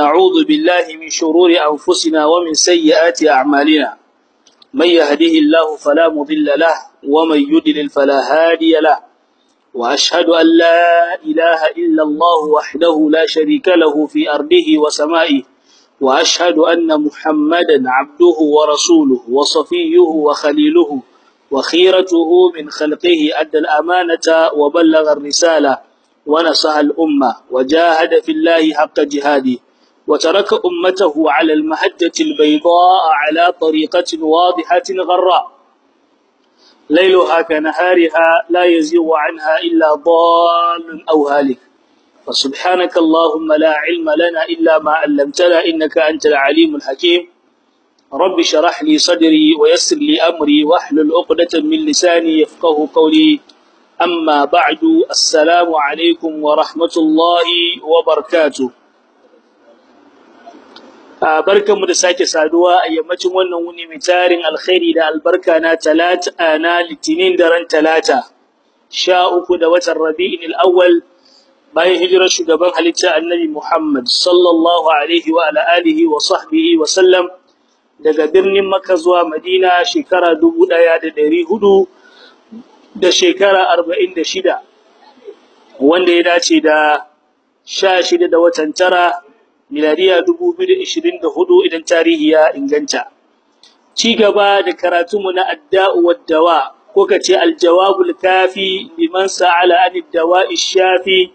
ونعوذ بالله من شرور أنفسنا ومن سيئات أعمالنا من يهده الله فلا مضل له ومن يدلل فلا هادي له وأشهد أن لا إله إلا الله وحده لا شريك له في أرضه وسمائه وأشهد أن محمدا عبده ورسوله وصفيه وخليله وخيرته من خلقه أدى الأمانة وبلغ الرسالة ونصح الأمة وجاهد في الله حق جهاده وترك أمته على المهجة البيضاء على طريقة واضحة غراء ليلها كنهارها لا يزيغ عنها إلا ضال أو هالك. فسبحانك اللهم لا علم لنا إلا ما علمتنا إنك أنت العليم الحكيم. رب شرح لي صدري ويسر لي أمري واحلل عقدة من لساني يفقه قولي. أما بعد السلام عليكم ورحمة الله وبركاته. Barkanmu da sake saduwa a yammacin wannan wuni mai tarin alkhairi da albarka na talata na litinin daren talata sha uku da watan rabi'in al'awwal bayan hijirar shugaban halitta annabi Muhammad sallallahu alaihi wa alihi wa sahbihi wa sallam daga birnin Makka zuwa Madina shekara dubu ɗaya da ɗari huɗu da shekara arba'in da shida wanda ya dace da sha shida da watan tara miladiya dubu biyu da ishirin da huɗu idan tarihi ya inganta. Ci gaba da karatunmu na adda'u waddawa ko ka ce aljawabul kafi liman sa'ala an dawa'i shafi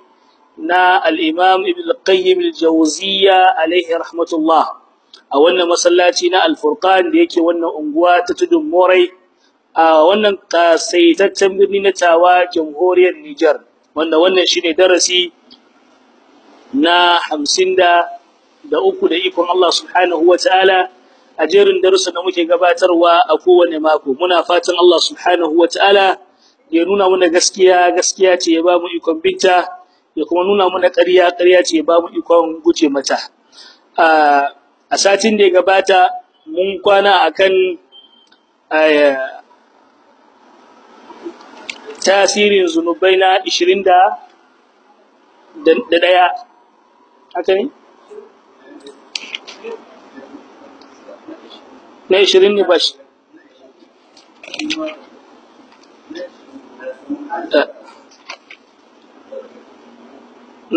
na al-imam ibn al-qayyim al-jawziyya alaihi rahmatullah. A wannan masallaci na al-furqan da yake wannan unguwa ta tudun morai a wannan kasaitaccen birni na tawa jamhuriyar Nijar wanda wannan shine darasi na hamsin da da uku da ikon Allah subhanahu wa ta'ala a jerin darussan da muke gabatarwa a kowane mako. Muna fatan Allah subhanahu wa ta'ala ya nuna mana gaskiya gaskiya ce ya ba mu ikon binta ya kuma nuna mana ƙarya ƙarya ce ya ba mu ikon guje mata. A satin da ya gabata mun kwana akan tasirin zunubai na 20 da ɗaya. Haka ne? Na 20 ne ba shi.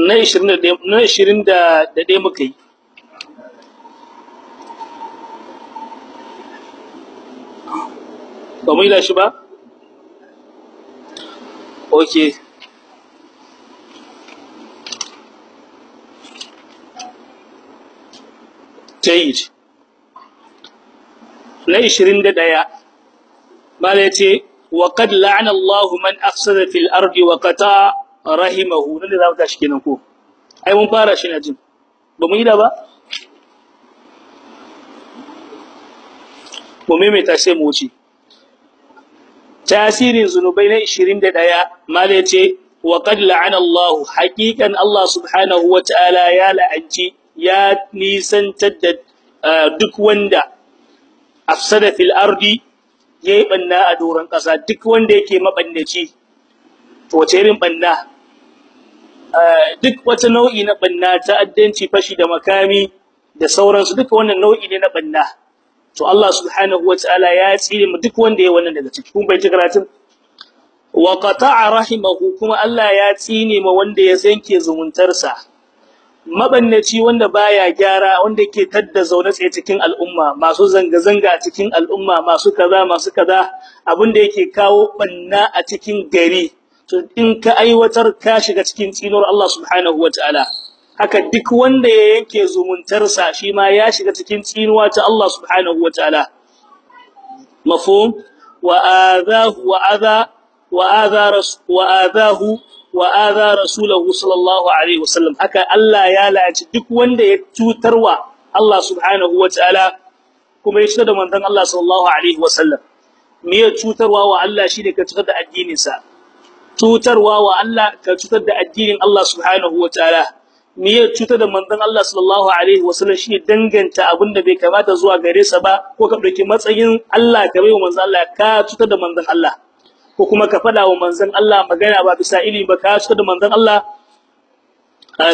Na 20 da ɗaya muka yi. Ba mu yi shi ba? ok. Jayid na 21 mala ya ce wa qad la'ana Allahu man afsada fil ardi wa qata rahimahu. Nan da za mu tashi kenan ko? Ai mun fara shi na jin. Ba mu yi da ba? Mu maimaita sai mu wuce. Tasirin zunubai na 21 mala ya ce wa qad la'ana Allah haqiqan Allah subhanahu wa ta'ala ya la'anci ya nisantar da duk wanda afsada fil ardi yayi banna a doron kasa duk wanda yake mabannaci to wace irin banna? Duk wata nau'i na banna ta'addanci fashi da makami da sauransu duka wannan nau'i ne na banna. To Allah subhanahu wataala ya tsire mu duk wanda ya wannan daga ciki. Kun bai ji karatun? Wa qata'a rahimahu kuma Allah ya tsine ma wanda ya sanke zumuntarsa. Mabannaci wanda baya gyara wanda ke tadda zaune tsaye cikin al'umma masu zanga zanga cikin al'umma masu kaza masu kaza abin da yake kawo banna a cikin gari. To in ka aiwatar ka shiga cikin tsinuwar Allah subhanahu wataala haka duk wanda ya yanke zumuntarsa shi ma ya shiga cikin tsinuwa ta Allah subhanahu wataala mafhum? Wa adahu wa adha wa adha wa adahu wa adha rasulahu sallallahu alaihi wasallam. Haka Allah ya la'aci duk wanda ya cutarwa Allah subhanahu wataala kuma ya cutar da manzon Allah sallallahu alaihi wasallam. Me ya cutarwa wa Allah shine ka cutar da addinin sa cutarwa wa Allah ka cutar da addinin Allah subhanahu wataala me ya cutar da manzon Allah sallallahu alaihi wasallam shi danganta abin da bai kamata zuwa gare sa ba ko ka ɗauki matsayin Allah ka bai wa manzon Allah ka cutar da manzon Allah. Ko kuma ka fada wa manzon Allah magana ba bisa ilimi ba ka cutar da manzon Allah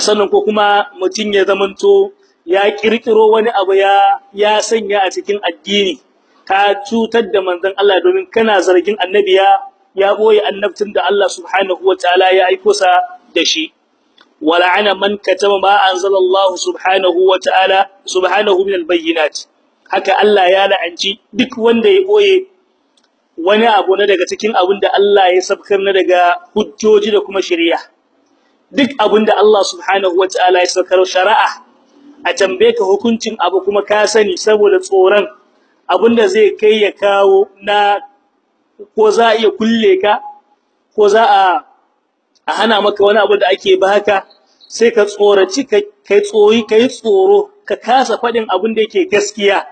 sannan ko kuma mutun ya zamanto ya kirkiro wani abu ya ya sanya a cikin addini. Ka cutar da manzon Allah domin kana zargin annabi ya ya ɓoye annabtin da Allah subhanahu wataala ya aiko sa da shi. Wala'ana man katama ma anzalallahu subhanahu wataala subhanahu min albayyinat. Haka Allah ya la'anci duk wanda ya ɓoye wani abu na daga cikin abin da Allah ya sabkar na daga hujjoji da kuma shari'a. Duk abin da Allah subhanahu wataala ya sabkar shari'a a tambaye ka hukuncin abu kuma ka sani saboda tsoron abin da zai kai ya kawo na ko za a iya kulle ka ko za a hana maka wani abu da ake baka sai ka tsoraci kai tsoyi kai tsoro ka kasa faɗin abin da yake gaskiya.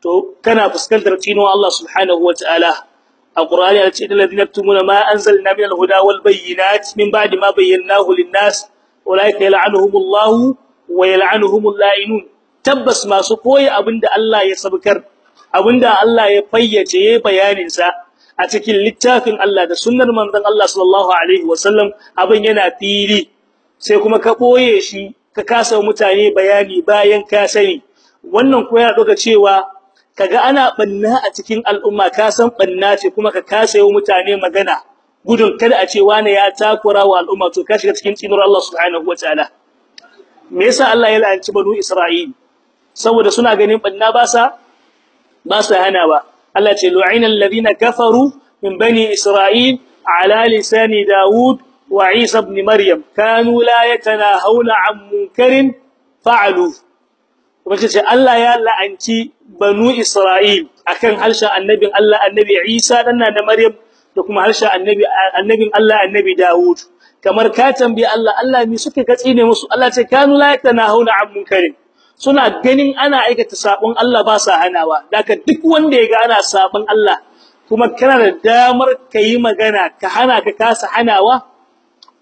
To kana fuskantar tino Allah subhanahu wataala ma anzalna min al-huda wal bayyinat min ba'di ma bayyanahu lin-nas ulaika yal'anuhumullahu wa yal'anuhumul la'inun tabbas masu koyi abin da Allah ya sabkar abin da Allah ya fayyace yayin bayanin sa a cikin littafin Allah da sunnar manzon Allah sallallahu alaihi wasallam abin yana fili. Sai kuma ka ɓoye shi ka kasa mutane bayani bayan ka sani. Wannan ko yana doka cewa kaga ana banna a cikin al'umma ka san banna ce kuma ka kasa yi mutane magana. Gudun kada a ce wani ya takura wa al'umma to ka shiga cikin tsinuwar Allah subhanahu wataala me yasa Allah ya la'anci banu Isra'il? Saboda suna ganin banna ba sa ba sa hana ba. Allah ce lu'ina alladhina kafaru min bani Isra'il ala lisani Dawud wa Isa ibn Maryam. Kanu la yatanahawna 'an munkarin fa'alu. Kuma ce Allah ya la'anci banu Isra'il akan harshen annabin Allah annabi Isa dan da Maryam da kuma harshen annabi annabin Allah annabi Dawud. Kamar ka tambayi Allah Allah me suke katsi ne musu? Allah ce kanu la yatanahuna an munkarin. Suna ganin ana aikata sabon Allah ba sa hanawa. Daga duk wanda ya ga ana sabon Allah kuma kana da damar kai magana ka hana ka kasa hanawa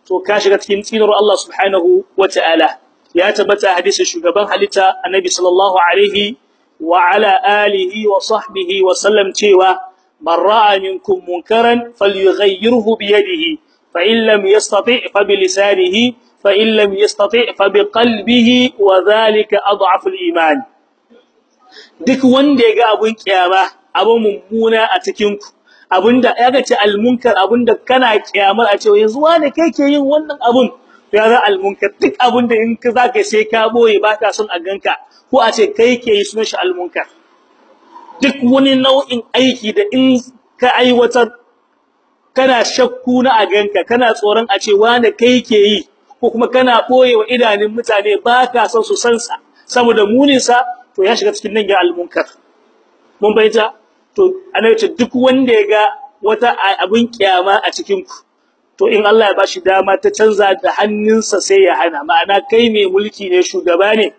to ka shiga cikin tsinar Allah subhanahu wataala ya tabbata hadisin shugaban halitta annabi sallallahu alaihi wa ala alihi wa sahbihi wa sallam cewa man ra'a minkum munkaran falyughayyirhu bi yadihi fa in lam yastati' fa bi lisanihi fa in lam yastati' fa bi qalbihi wa dhalika adhafu al-iman duk wanda ya ga abun kiyama abun mummuna a cikin ku abin da ya ga ce al-munkar abin da kana kiyamar a cewa yanzu wane kai yin wannan abun? Ya ga almunkar duk abunda in ka zaka sai ka ɓoye ba ka son a ganka ko a ce kai ke yi sunan shi almunkar. Duk wani nau'in aiki da in ka aiwatar kana shakku na a ganka kana tsoron a ce wane kai ke yi ko kuma kana ɓoye wa idanun mutane ba ka son su san sa saboda munin sa to ya shiga cikin nan almunkar. Mun bayyana to ana ce duk wanda ya ga wata abin kiyama a cikin ku to in Allah ya bashi dama ta canza da hannunsa sai ya hana. Ma'ana kai mai mulki ne shugaba ne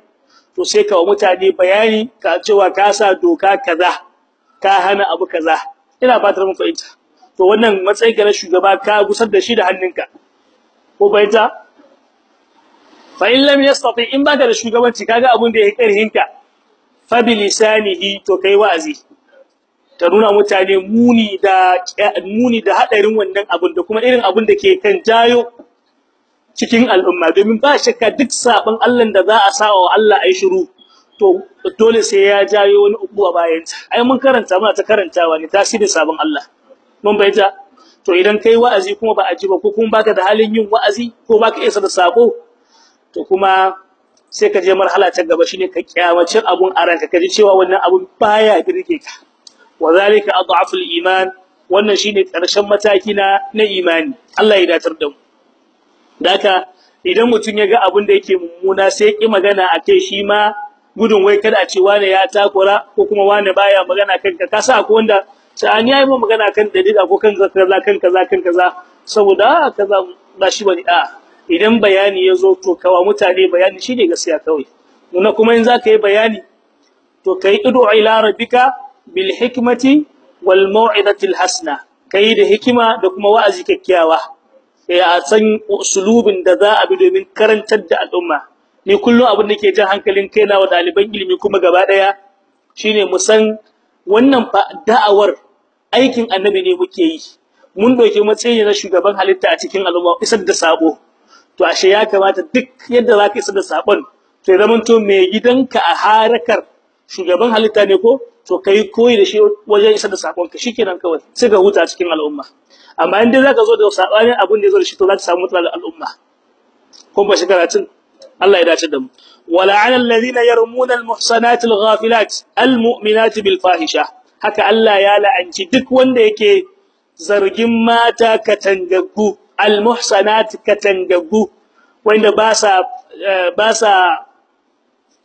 to sai ka wa mutane bayani ka cewa ka sa doka kaza ka hana abu kaza. Ina fatar mun fahimta. To wannan matsayin ka na shugaba ka gusar da shi da hannunka. Ko baita fa in lam yastati in baka da shugabanci kaga abun da yake karhinka fa bi to kai wa'azi. Ta nuna mutane muni da muni da hadarin wannan abun da kuma irin abun da ke kan jayo cikin al'umma. Domin ba shakka duk sabon Allah da za a sawa Allah ai shiru to dole sai ya jayo wani ubuwa bayan ta ai mun karanta muna ta karantawa ne tasirin sabon Allah. Mun baita to idan kai wa'azi kuma ba a ji ba ko kuma baka da halin yin wa'azi ko baka isa da sako to kuma sai ka je marhala ta gaba shine ka kyamacin abun a ranka kaji cewa wannan abun baya birke ka. Wazalika adhafu iman wannan shine ƙarshen mataki na na imani Allah ya datar da mu daka idan mutun ya ga abun da yake mummuna sai ki magana akai shi ma gudun wai kada a ce wane ya takura ko kuma wane baya magana kanka ka sa akwai wanda sai yayi mu magana kan dalila ko kan kaza kan kaza kan kaza saboda kaza ba shi ba ne a idan bayani ya zo to kawa mutane bayani shine gaskiya kawai nuna kuma in zaka yi bayani to kai idu ila rabbika bil hikmati wal mau'izati al hasana kai da hikima da kuma wa'azi kyakkyawa. Sai a san usulubin da za a bi domin karantar da al'umma. Ni kullum abin da ke jan hankalin kaina wa daliban ilimi kuma gaba ɗaya shine mu san wannan da'awar aikin annabi ne muke yi. Mun doke matsayi na shugaban halitta a cikin al'umma isar da sabo to ashe ya kamata duk yadda zaka isar da sabon to to zaman to mai gidanka a harakar shugaban halitta ne ko? to kai koyi da shi wajen isar da sakonka shikenan kawai sai ka huta cikin al'umma. Amma in dai zaka zo da sabanin abin da ya zo da shi to za ka samu matsala da al'umma. Kun ba shi karatun? Allah ya dace da mu. Wala 'ala alladhina yarmuna al-muhsanati al-ghafilat muminati bil fahisha haka Allah ya la'anci duk wanda yake zargin mata katangaggu al-muhsanati katangaggu wanda ba sa eh, ba sa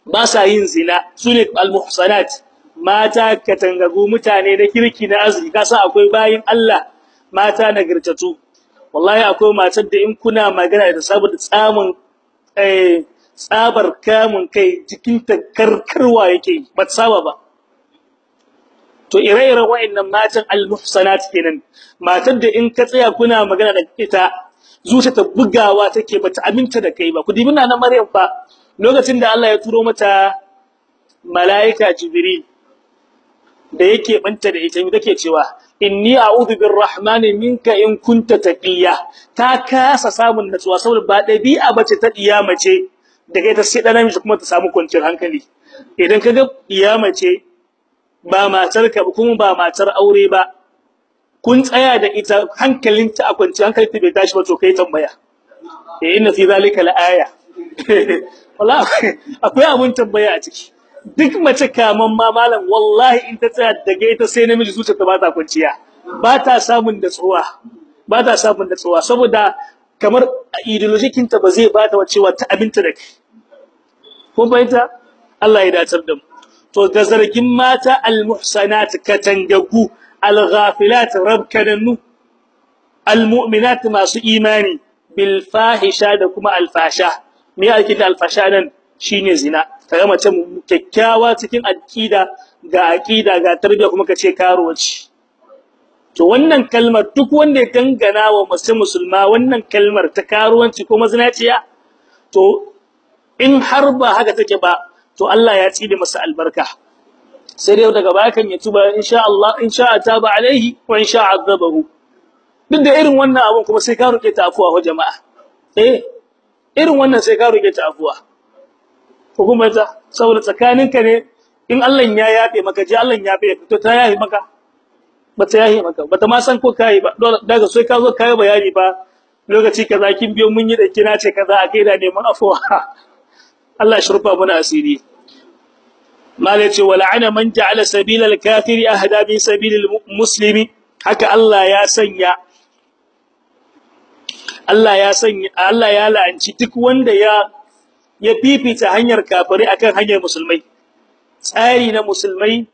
ba sa yin zina su ne al-muhsanat. Mata katangaggu mutane da kirki na arziki. Kasa akwai bayin Allah mata nagartatu wallahi akwai matar da in kuna magana da saboda tsamin eh tsabar kamun kai jikinta karkarwa yake ba saba ba. To ire-iren wa'annan matan al-muhsanat kenan. Matar da in ka tsaya kuna magana da ita zuciyarta bugawa take bata aminta da kai ba. Ku dibi na Maryam fa. Lokacin da Allah ya turo mata malaika Jibril da yake banta da ita take cewa inni a'udhu birrahmani minka in kunta taqiya. Ta kasa samun natsuwa saboda ba dabi'a bace ta diyama ce daga ita sai dan namiji kuma ta samu kwanciyar hankali. Idan kaga diyama ce ba matar ka kuma ba matar aure ba kun tsaya da ita hankalinta a kwanci hankalinta bai tashi ba to kai tambaya. Eh inna fi zalika laaya. Wallahi akwai abun tambaya a ciki. Duk mace kaman ma malam wallahi in ta tsaya daga ita sai namiji zuciya ta ba ta kwanciya. Ba ta samun da tsuwa ba samun da tsuwa saboda kamar ideologikin ta ba zai ba ta cewa ta aminta da kai. Kun fahimta? Allah ya dacar da mu. To da zargin mata almuhsanat katangagu alghafilat rabkananu almu'minat masu imani bil fahisha da kuma alfasha. Me yake da alfasha nan? Shine zina. Kaga mace kyakkyawa cikin aqida ga aqida ga tarbiyya kuma kace karuwaci to wannan kalmar duk wanda ya dangana wa mace musulma wannan kalmar ta karuwanci ko mazinaciya to in har ba haka take ba to Allah ya tside masa albarka. Sai dai daga baya kan ya insha Allah insha taba alaihi wa insha azabahu. Duk da irin wannan abun kuma sai ka roke ta afuwa wa jama'a. Eh irin wannan sai ka roke ta afuwa. Ko kuma ta saboda tsakaninka ne in Allah ya yafe maka ji Allah ya yafe to ta yafe maka. Bata yafe maka bata ma san ko kai ba. Daga sai ka zo kai bayani ba lokaci kaza kin biyo mun yi da kina ce kaza a kaida neman afuwa. Allah shi rufa muna asiri. Mala ce wala'ana man ja'ala sabila al-kafiri ahda min sabilil muslimi. Haka Allah ya sanya Allah ya sanya Allah ya la'anci duk wanda ya ya fifita hanyar kafiri akan hanyar musulmai. Tsari na musulmai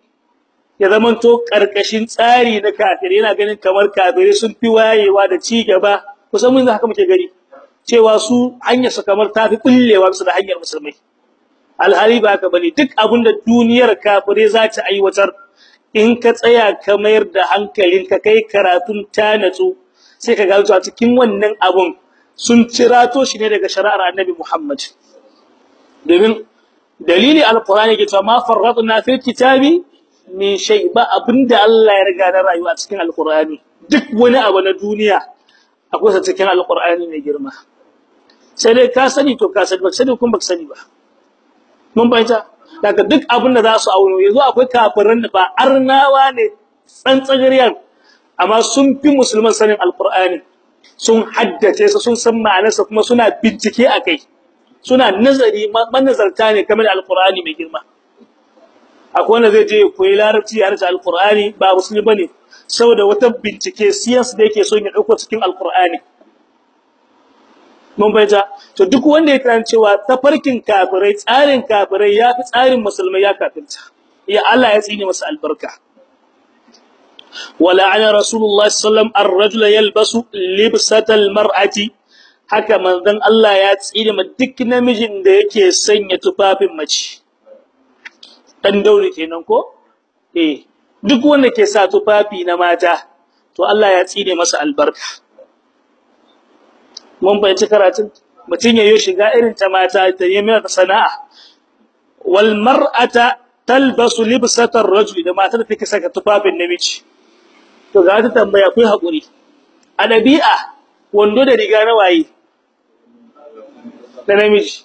ya zamanto ƙarƙashin tsari na kafiri yana ganin kamar kafiri sun fi wayewa da ci gaba. Kusan mun haka muke gari cewa su hanyar su kamar tafi kullewa su da hanyar musulmai. Alhali ba ka ba ne duk abin da duniyar kafire za ta aiwatar in ka tsaya ka mayar da hankalin ka kai karatun ta natsu sai ka gano a cikin wannan abun sun cirato shi ne daga shari'ar Annabi Muhammad. Domin dalili alqur'ani ke cewa ma farratna fil kitabi min shay ba abin da Allah ya riga da rayuwa cikin alqur'ani. Duk wani abu na duniya akwai sa cikin alqur'ani mai girma. Sai dai ka sani to ka sani ba sani kuma ba sani ba. Mun bayyana daga duk abin da za su auno yanzu akwai kafirin da ba arnawa ne tsantsagariyar amma sun fi musulman sanin alqur'ani. Sun haddace sun san ma'anarsa kuma suna bincike akai suna nazari manazarta ne kamar alqur'ani mai girma. Akwai wanda zai je koyi larabci ya rasa alqur'ani ba musulmi ba ne saboda wata bincike science da yake so ya ɗauko cikin alqur'ani. Mun bayyana to duk wanda ya kan cewa tafarkin kafirai tsarin kafirai yafi tsarin musulmai ya kafirta. Ya Allah ya tsine masa albarka. Wala ala rasulullah sallam ar-rajula yalbasu libsatal mar'ati haka manzon Allah ya tsine ma duk namijin da yake sanya tufafin mace. Dan daure kenan ko? Eh duk wanda ke sa tufafi na mata to Allah ya tsine masa albarka. Mun bayyana karatun? Mutun yayin shiga irin ta mata ta yi mai sana'a. Wal mar'ata talbasu libsatar rajul da matar take saka tufafin namiji. To ga ta tambaya kai haƙuri a dabi'a wando da riga na waye? Da namiji.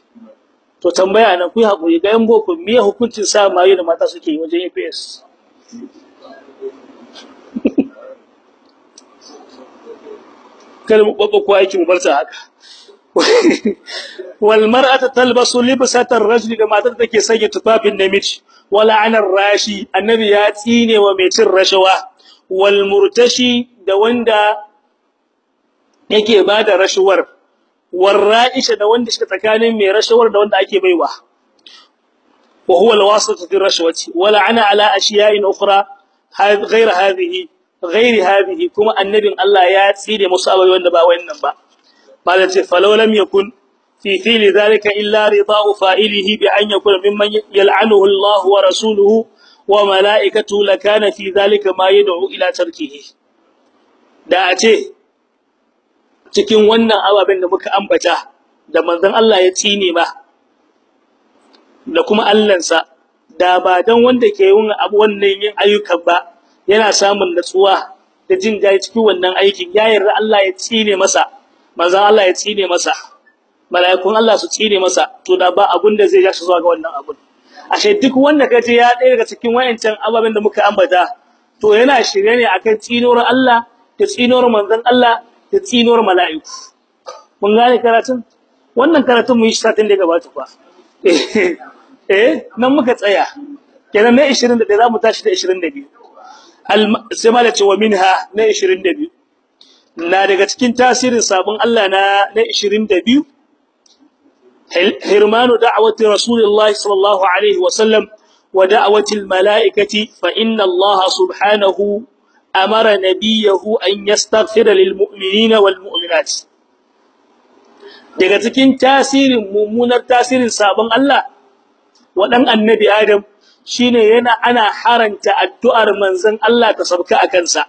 To tambaya nan ku haƙuri ga yan boko me hukuncin sa mayu da mata suke yi wajen APS kada mu babba ko aiki mu bar ta haka. Wal mar'atu talbasu libsata ar-rajul da matar take sanya tufafin namiji. Wala anar rashi annabi ya tsine wa mai cin rashawa. Wal murtashi da wanda yake ba da rashawar. warra'isha da wanda shi tsakanin mai rashawar da wanda ake baiwa wa huwa alwasitatu fi rashwati wala ana ala ashiya'in ukhra ghayra hadhihi ghayri hadhihi kuma annabin Allah ya tsire musu abai wanda ba wayannan ba bala ce falaw lam yakun fi fili dhalika illa rida'u fa'ilihi bi an yakuna mimman yal'anuhu Allah wa rasuluhu wa mala'ikatu lakana fi dhalika ila tarkihi da a ce cikin wannan ababen da muka ambata da manzon Allah ya tsine ba da kuma Allahnsa da ba dan wanda ke yin abu wannan yin ayyukan ba yana samun natsuwa da jin daɗi cikin wannan aikin. Ya yarda Allah ya tsine masa manzon Allah ya tsine masa mala'ikun Allah su tsine masa to da ba abun da zai ja shi zuwa ga wannan abun. Ashe duk wanda kaje ya ɗaya daga cikin wayancan ababen da muka ambata to yana shirye ne akan tsinuwar Allah da tsinuwar manzon Allah da tsinuwar mala'iku. Mun gane karatun? Wannan karatun mu yi satin da gabata fa eh nan muka tsaya. Kenan na 21 za mu tashi da 22 sai ma da cewa minha na 22 na daga cikin tasirin sabon Allah na na 22 hirmanu da'wati rasulullahi sallallahu alaihi wa sallam wa da'wati almalaikati fa inna Allah subhanahu amara nabiyahu an yastaghfira lilmu'minina walmu'minat daga cikin tasirin mummunar tasirin sabon Allah wadan annabi Adam shine yana ana haranta addu'ar manzon Allah ta sabka akan sa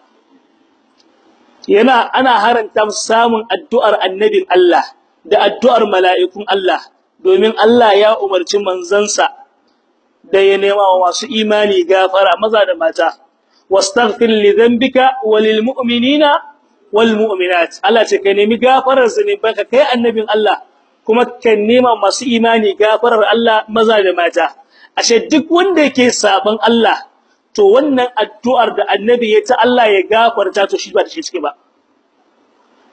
yana ana haranta samun addu'ar annabin Allah da addu'ar mala'ikun Allah domin Allah ya umarci manzansa da ya nema wa masu imani gafara maza da mata. Wastaghfir li dhanbika walil mu'minina wal mu'minat nemi gafarar zunubanka kai annabin Allah kuma ka nema masu imani gafarar Allah maza da mata. Ashe duk wanda yake saban Allah to wannan addu'ar da annabi ya ta Allah ya gafarta to shi ba da shi cike ba.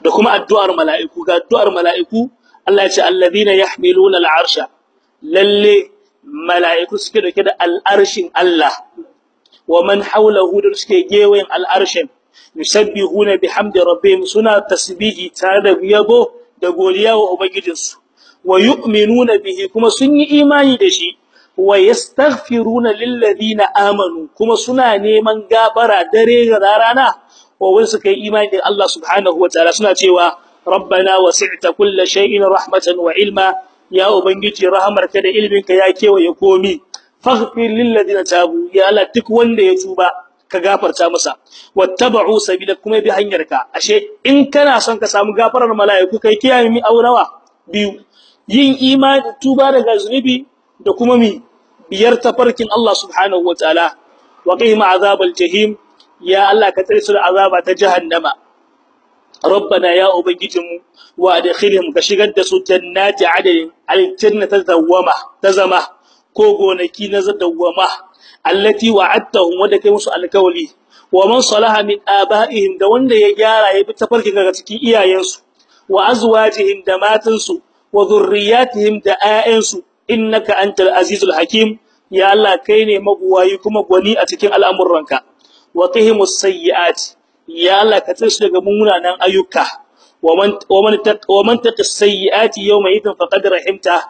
Da kuma addu'ar mala'iku ga addu'ar mala'iku Allah ya ce alladhina yahmiluna al'arsha. Lalle mala'iku suke ɗauke da al'arshin Allah. Wa man hawlahu da suke gewayen al'arshin yusabbihuna bihamdi rabbihim suna tasbihi tare da yabo da godiya wa ubangijinsu wa yu'minuna bihi kuma sun yi imani da shi wa yastaghfiruna lil ladina amanu kuma suna neman gafara dare da rana wa wani suka yi imani da Allah subhanahu wa ta'ala suna cewa rabbana wasi'ta kulla shay'in rahmatan wa ilma ya ubangiji rahamarka da ilminka ya kewaye komi faghfir lil ladina tabu. Ya Allah duk wanda ya tuba ka gafarta masa. Wattaba'u sabila kuma bi hanyarka. Ashe in kana son ka samu gafarar mala'iku kai kiyaye mi aurawa biyu. Yin imani tuba daga zunubi da kuma mi? Biyar tafarkin Allah subhanahu wa ta'ala. Wa qihim azabal jahim. Ya Allah ka tsare su da azaba ta jahannama. Rabbana ya ubangijinmu wa adkhilhum ka shigar da su jannati ko gonaki na dawama allati wa'adtahum wanda kai musu alkawli wa man salaha min aba'ihim da wanda ya gyara ya bi tafarkin daga cikin iyayensu. Wa azwajihim da matansu. Wa dhurriyyatihim da ayyansu innaka antal azizul hakim. Ya Allah kai ne mabuwayi kuma gwani a cikin al'amuranka. Wa qihimus sayyi'at. Ya Allah ka tsare daga munanan ayyuka. Wa man wa man taqis sayyi'ati yawma idin faqad rahimta.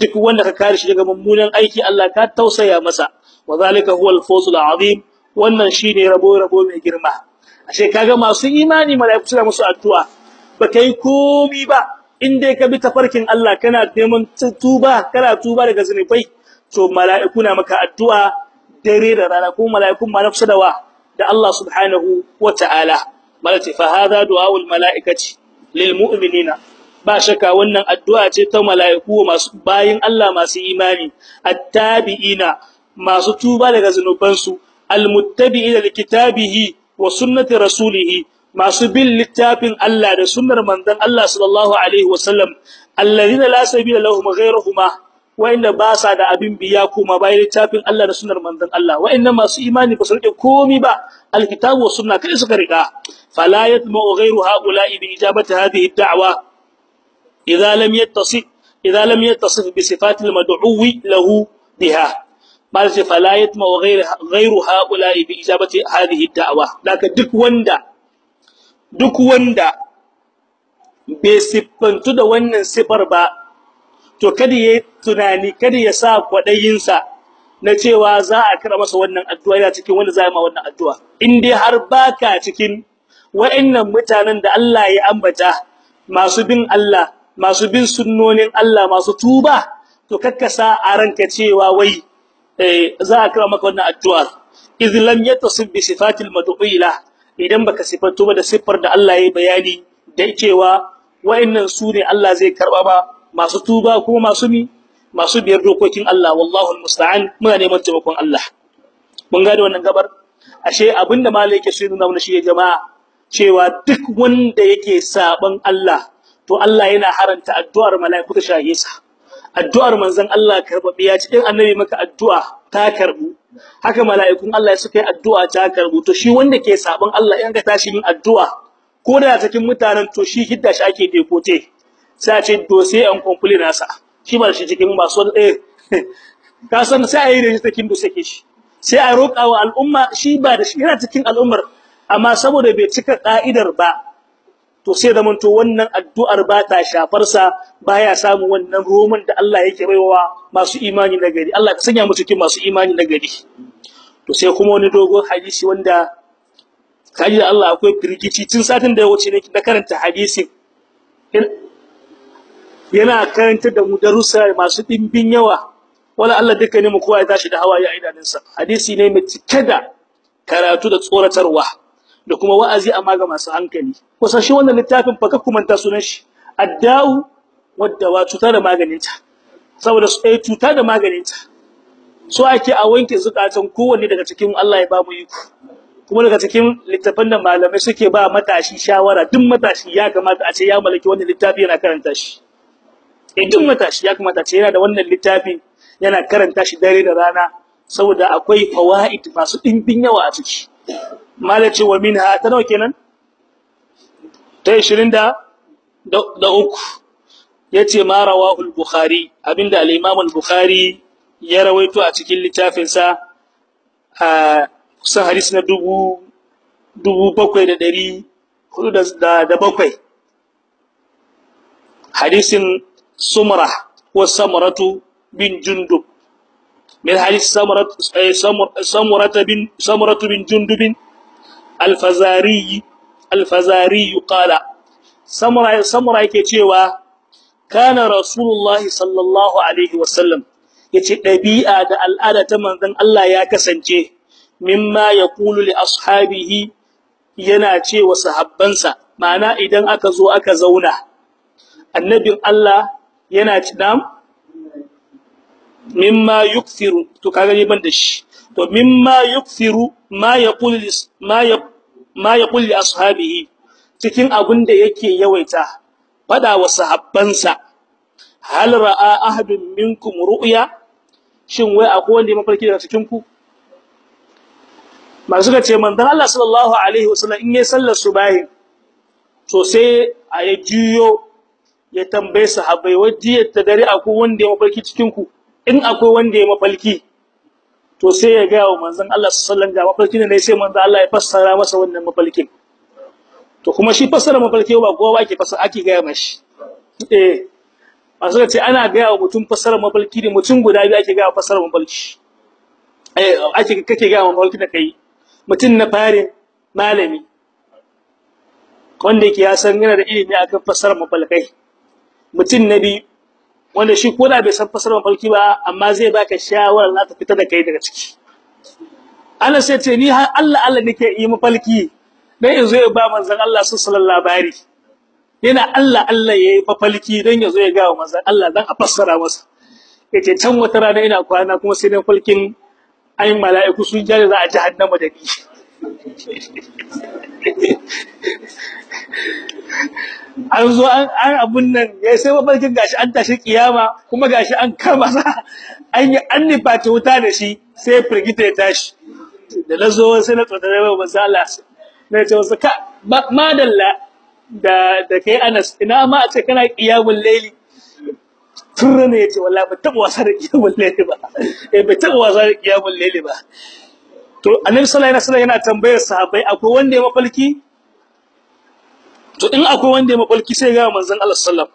Duk wanda ka kare shi daga mummunan aiki Allah ka tausaya masa. Wa zalika huwal fawzul azim. Wannan shine rabo rabo mai girma. Ashe kaga masu imani malaiku suna musu addu'a. Ba kai komi ba in dai ka bi tafarkin Allah kana neman tuba kana tuba daga zunubai to mala'iku na maka addu'a dare da rana. Ko mala'ikun ma nafsu da da Allah subhanahu wa ta'ala. Malati fa hadha du'aul mala'ikati lil mu'minina. Ba shakka wannan addu'a ce ta mala'iku masu bayin Allah masu imani. Attabi'ina masu tuba daga zunubansu. Almuttabi'ina likitabihi wa sunnati rasulihi. Masu bin littafin Allah da sunnar manzon Allah sallallahu alaihi wasallam. Alladhina la sabila lahum ghayruhuma wa'inda ba sa da abin biya kuma bayan littafin Allah da sunnar manzon Allah. Wa'inda masu imani ba su riƙe komai ba alkitabu wa sunna kai suka riƙa. Fala yatma'u ghayru ha'ula'i bi ijabati hadhihi ad-da'wa. Idza lam yattasif idza lam yattasif bi sifati al-mad'uwi lahu biha bal ce fala yatma'u ghayru ha'ula'i bi ijabati duk wanda duk wanda bai siffantu da wannan sifar ba to kada ya tunani kada ya sa kwadayinsa na cewa za a kira masa wannan addu'a yana cikin wanda za ma wannan addu'a in dai har baka cikin wa'annan mutanen da Allah ya ambata masu bin Allah masu bin sunnonin Allah masu tuba to kakkasa a ranka cewa wai za a kira maka wannan addu'a. Idh lam yatasib bi sifatil mad'ila idan baka sifanto ba da siffar da Allah ya bayani da cewa wa'annan su ne Allah zai karɓa ba masu tuba kuma masu mi masu biyar dokokin Allah wallahu almusta'an muna neman taimakon Allah. Mun gane wannan gabar? Ashe abin da malai yake so nuna mana shi jama'a cewa duk wanda yake saban Allah to Allah yana haranta addu'ar mala'iku ta shaye sa. Addu'ar manzon Allah karbabiya cikin annabi maka addu'a ta karbu haka mala'ikun Allah suka yi addu'a ta karbu to shi wanda ke saban Allah in ka tashi yin addu'a ko da cikin mutanen to shi hidda shi ake dekote sai a ce dose an complain nasa. Shi ba shi cikin masu eh ka san sai a yi da shi cikin dose ke shi. Sai a roƙa al'umma shi ba da shi yana cikin al'ummar amma saboda bai cika ka'idar ba to sai da to wannan addu'ar ba ta shafar sa baya samu wannan roman da Allah yake baiwa masu imani na gari. Allah ka sanya mu cikin masu imani na gari. To sai kuma wani dogon hadisi wanda kaji da Allah akwai firgici. Tun satin da ya wuce ne na karanta hadisi yana karanta da mu darussa masu dimbin yawa. Wala Allah duka ne mu kowa ya tashi da hawaye a idanunsa. Hadisi ne mai cike da karatu da tsoratarwa. Da kuma wa'azi amma ga masu hankali. Kusan shi wannan littafin fa kumanta sunan shi. Adda'u wadda wa cuta da maganinta. Saboda su ɗaya cuta da maganinta. So ake a wanke zukatan kowanne daga cikin Allah ya ba mu kuma daga cikin littafin da malamai suke ba matashi shawara duk matashi ya kamata a ce ya mallaki wannan littafi yana karanta shi. Eh duk matashi ya kamata a ce yana da wannan littafi yana karanta shi dare da rana saboda akwai fawaid masu dimbin yawa a ciki. Malace wa minha ta nawa kenan? Ta 20 da da uku. Yace ma rawahu al-bukhari abin da al-imam al-bukhari ya rawaito a cikin littafinsa a kusan hadisi na dubu dubu bakwai da ɗari huɗu da bakwai. Hadisin sumra ko samaratu bin jundub. Min hadis samurata bin samuratu bin jundubin alfazari alfazari qala samura samura yake cewa kana rasulullahi sallallahu alaihi wasallam ya ce dabi'a da al'ada ta manzon Allah ya kasance mimma yaqulu li ashabihi yana cewa sahabbansa ma'ana idan aka zo aka zauna annabin Allah yana cinam mimma yukthiru to kaga ni ban da shi. To mimma yukthiru ma yaqulu ma ma yaqulu li ashabihi cikin abin da yake yawaita fada wa sahabbansa. Hal ra'a ahadun minkum ru'ya? Shin wai akwai wanda ya mafarki daga cikin ku masu ga ce manzon Allah sallallahu alaihi wasallam in yayin sallar subahi to sai a ya juyo ya tambaye sahabbai wajiyar ta dare akwai wanda ya mafarki cikin ku in akwai wanda ya mafarki to sai ya ga manzon Allah sallallahu alaihi wasallam ga mafarkin ne sai manzon Allah ya fassara masa wannan mafarkin. To kuma shi fassara mafarki ba kowa ke fassara ake ga mashi eh masu ce ana ga wa mutum fassara mafarki ne mutum guda biyu ake ga fassara mafarki. Eh ake kake ga mafarki da kai mutum na fare malami wanda yake ya san yana da ilimi akan fassara mafarkai. Mutum na biyu wanda shi ko da bai san fassara mafarki ba amma zai baka shawara za ta fita da kai daga ciki. Allah sai ce ni har Allah Allah nake yi mafarki. Dan ya zo ya ba manzon Allah sallallahu labari. Yana Allah Allah yayi mafarki dan ya zo ya ga manzon Allah dan a fassara masa. Yace can wata rana ina kwana kuma sai dan falkin ayin mala'iku sun jare za a jahannama da ni. An zo an abun nan ya sai mafarkin gashi an tashi kiyama kuma gashi an kama sa. An yi an nifata wuta da shi sai firgita ya tashi. Da na zo sai na tsota da manzo Allah. Na ce wasu ka madalla da da kai Anas ina ma a ce kana qiyamul layli? Turra ne ya ce wallahi ba taba wasa da qiyamul layli ba. Eh ba taba wasa da qiyamul layli ba. To annabi sallallahu alaihi wasallam yana tambayar sahabbai akwai wanda ya mafalki to in akwai wanda ya mafalki sai ga manzon Allah sallallahu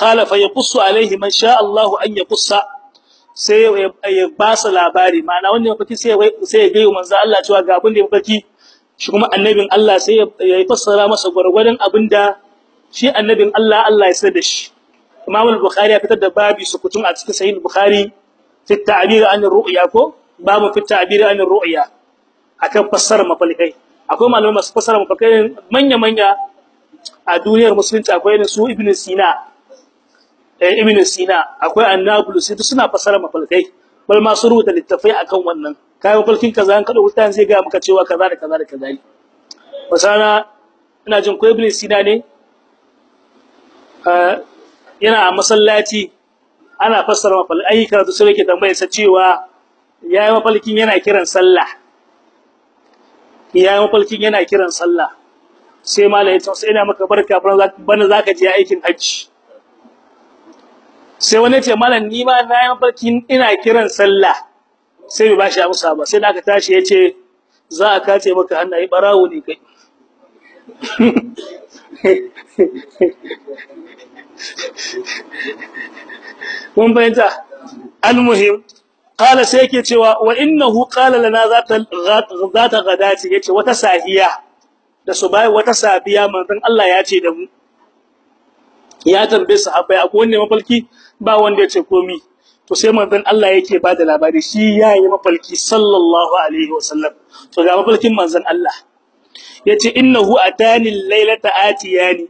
qala fa yaqussu alaihi man sha Allah an yaqussa. Sai ya ba su labari ma'ana wanda ya mafalki sai sai ya ga manzon Allah cewa ga abin da ya mafalki shi kuma annabin Allah sai ya fassara masa gwargwadon abin da shi annabin Allah Allah ya sanar da shi. Imam al-Bukhari ya fitar da babi sukutun a cikin Sahih al-Bukhari fi ta'bir an ru'ya ko? Babu fi ta'bir an ru'ya akan fassara mafalkai. Akwai malamai masu fassara mafalkai manya manya a duniyar musulunci. Akwai ne su Ibn Sina eh Ibn Sina. Akwai An-Nablus suna fassara mafalkai. Bal ma su rubuta littafai akan wannan. Kayan falkin kaza an kada wutan zai ga maka cewa kaza da kaza da kaza ne. Wasana ina jin ko ibn sina ne yana a masallaci ana fassara mafal ai karatu sai yake tambaye sa cewa yayi mafalkin yana kiran sallah. Yayi mafalkin yana kiran sallah. Sai malai ya sai ina maka barka bana zaka je aikin hajji. Sai wani ce malam ni ma na yi mafalkin ina kiran sallah. Sai bai bashi amsa ba. Sai da aka tashi ya ce za a kace maka hannaye barawo ne kai. Mun bayyanta almuhim qala sai yake cewa wa innahu qala lana zata zata gadati ya ce wata sahiya da su bai wata safiya manzon Allah ya ce da mu. Ya tambaye sahabbai akwai wanda mafalki ba wanda ya ce komi. To sai manzon Allah yake ba da labari shi yayi mafalki sallallahu alaihi wasallam. To ga mafalkin manzon Allah. Yace innahu atani laylata atiyani.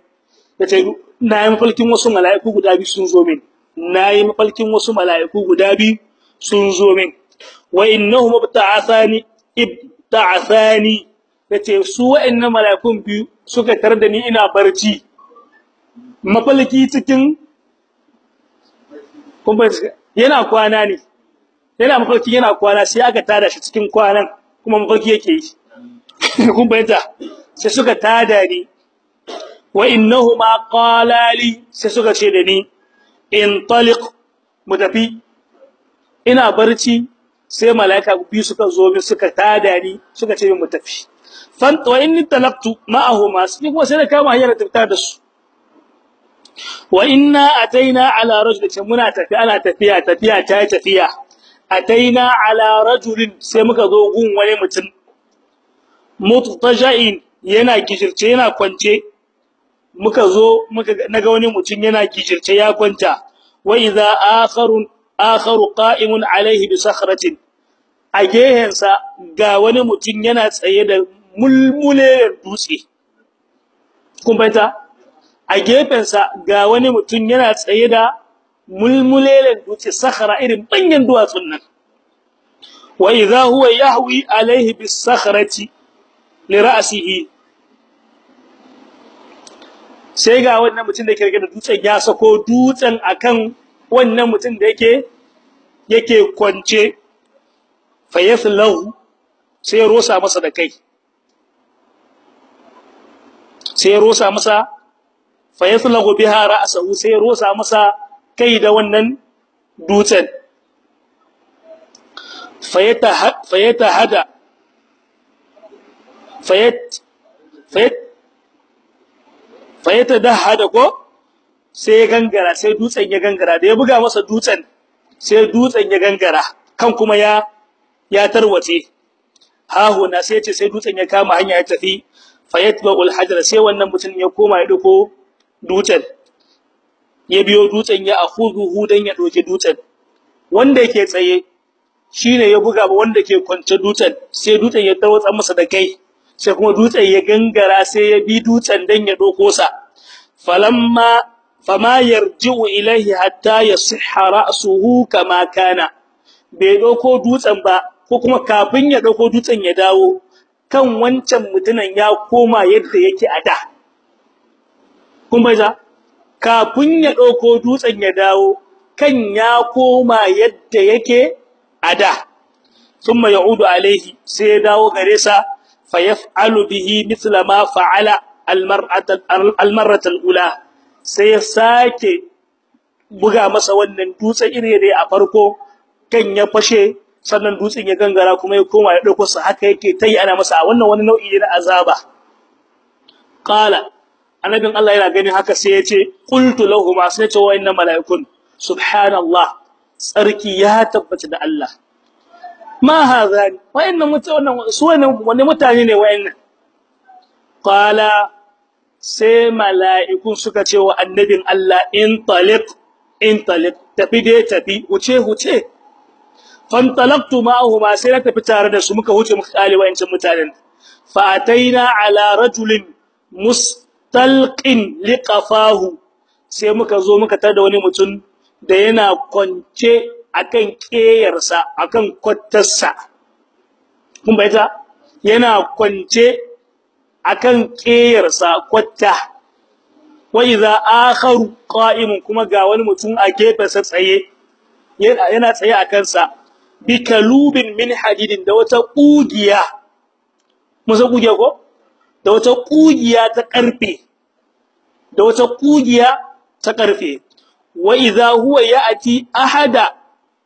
Yace na yi mafalkin wasu mala'iku guda biyu sun zo min. Nayi mafalkin wasu mala'iku guda biyu sun zo min. Wa innahum ibta'athani ibta'athani. Yace su wa'annan mala'ikun biyu suka tar da ni ina barci. Mafalki cikin kuma yana kwana ne. Yana mafarki yana kwana sai aka tada shi cikin kwanan kuma mafarki yake yi. Kun bayyana sai suka tada ni. Wa innahuma qala li sai suka ce da ni intaliq mutafi ina barci sai malaika biyu suka zo min suka tada ni suka ce min mutafi fan wa inni talaqtu ma'ahuma sai kuma sai da kama hanyar tafta da su. Wa inna ataina ala rajulin muna tafi ana tafiya tafiya ta tafiya. Ataina ala rajulin sai muka zo gun wani mutum. Muttaja'in yana gijirce yana kwance. Muka zo muka na ga wani mutum yana gijirce ya kwanta. Wa idza akharun akharu qa'imun alaihi bi sakhratin. A gehensa ga wani mutum yana tsaye da mulmule dutse. Kun bayyana a gefensa ga wani mutum yana tsaye da mulmulelen dutse sakhara irin banyan duwatsun nan. Wa idha huwa yahwi alaihi bis sakhrati li ra'sihi. Sai ga wannan mutum da riƙe da dutsen ya sako dutsen akan wannan mutum da yake yake kwance fayaslahu sai rosa masa da kai. Sai rosa masa fayaslahu biha ra'sahu sai rosa masa kai da wannan dutsen. Fayata hada fayat fayat fayata da hada ko? Sai ya gangara sai dutsen ya gangara da ya buga masa dutsen sai dutsen ya gangara kan kuma ya ya tarwace hahuna sai ce sai dutsen ya kama hanya ya tafi fayatba'ul hajar sai wannan mutum ya koma ya ɗauko dutsen. Ya biyo dutsen ya akhuduhu dan ya doke dutsen. Wanda yake tsaye shine ya buga ba wanda ke kwance dutsen sai dutsen ya tarwatsa masa da kai sai kuma dutsen ya gangara sai ya bi dutsen dan ya doko sa. Falamma fama yarji'u ilaihi hatta yasihha ra'suhu kama kana bai ɗauko dutsen ba ko kuma kafin ya ɗauko dutsen ya dawo kan wancan mutunan ya koma yadda yake a da. Kun baza kafin ya ɗauko dutsen ya dawo kan ya koma yadda yake a da. Thumma ya'udu alaihi sai ya dawo gare sa fayaf'alu bihi mithla ma fa'ala almar'ata almarrata alula sai ya sake buga masa wannan dutsen ire a farko kan ya fashe sannan dutsen ya gangara kuma ya koma ya ɗauko sa haka yake tayi ana masa. Wannan wani nau'i ne na azaba. Qala annabin Allah yana gani haka sai ya ce qultu lahum sai ce wa'inna malaikun. Subhanallah tsarki ya tabbata da Allah. Ma hadhani wa'inna mutanen su wani mutane ne wa'innan qala sai mala'ikun suka ce wa annabin Allah in taliq in taliq tafi dai tafi wuce wuce. Fantalaqtu ma'ahuma sai na tafi tare da su muka wuce muka kale wayancin mutanen. Fa ataina ala rajulin mustalqin liqafahu. Sai muka zo muka tar da wani mutum da yana kwance akan keyarsa akan kwattarsa. Kun baita yana kwance akan keyarsa kwatta wa idza akharu qa'imun kuma ga wani mutum a gefensa tsaye yana tsaye a kansa bi kalubin min hadidin da wata kugiya musa kugiya ko? Da wata kugiya ta ƙarfe da wata kugiya ta ƙarfe wa idza huwa ya'ti ahada